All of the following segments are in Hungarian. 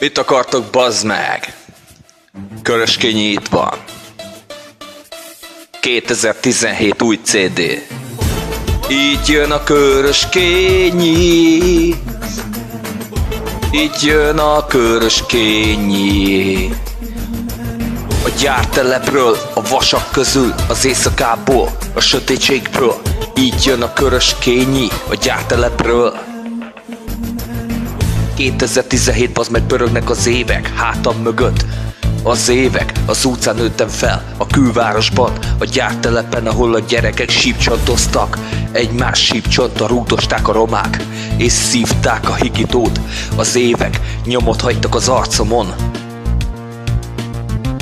Mit akartok, bazd meg? Köröskényi itt van. 2017 új CD. Így jön a köröskényi. Így jön a köröskényi. A gyártelepről, a vasak közül, az éjszakából, a sötétségből. Így jön a köröskényi, a gyártelepről. 2017 az meg pörögnek az évek, hátam mögött. Az évek, az utcán nőttem fel, a külvárosban, a gyártelepen, ahol a gyerekek sípcsontoztak. Egymás sípcsontra rúgdosták a romák, és szívták a higítót. Az évek nyomot hagytak az arcomon.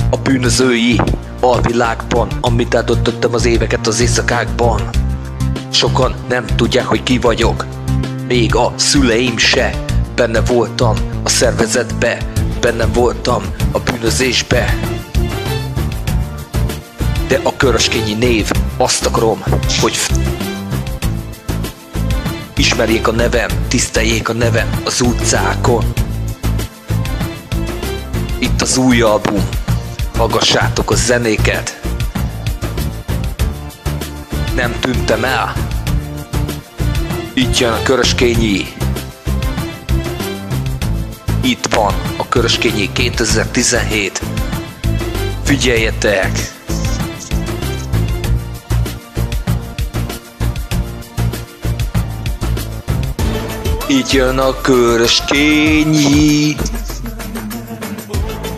A bűnözői alvilágban, amit átadottam az éveket az éjszakákban. Sokan nem tudják, hogy ki vagyok, még a szüleim se. Benne voltam a szervezetbe, benne voltam a bűnözésbe. De a köröskényi név, azt akarom, hogy ismerjék a nevem, tiszteljék a nevem az utcákon. Itt az új album, hallgassátok a zenéket. Nem tűntem el. Itt jön a köröskényi. Itt van a köröskényi 2017. Figyeljetek! Itt jön a köröskényi.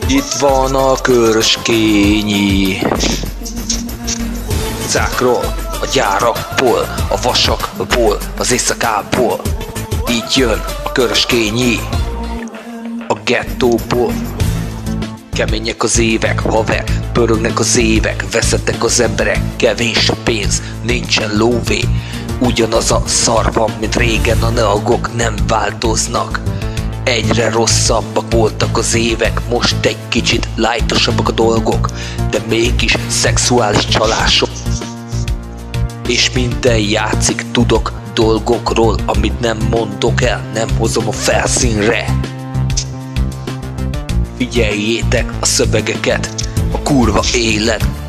Itt van a köröskényi. Cákról, a gyárakból, a vasakból, az éjszakából. Így jön a köröskényi. Gettóból. Kemények az évek, haver, pörögnek az évek, veszettek az emberek, kevés a pénz, nincsen lóvé. Ugyanaz a szar van, mint régen, a neagok nem változnak. Egyre rosszabbak voltak az évek, most egy kicsit lájtosabbak a dolgok, de mégis szexuális csalások. És minden játszik, tudok dolgokról, amit nem mondok el, nem hozom a felszínre. Figyeljétek a szövegeket, a kurva élet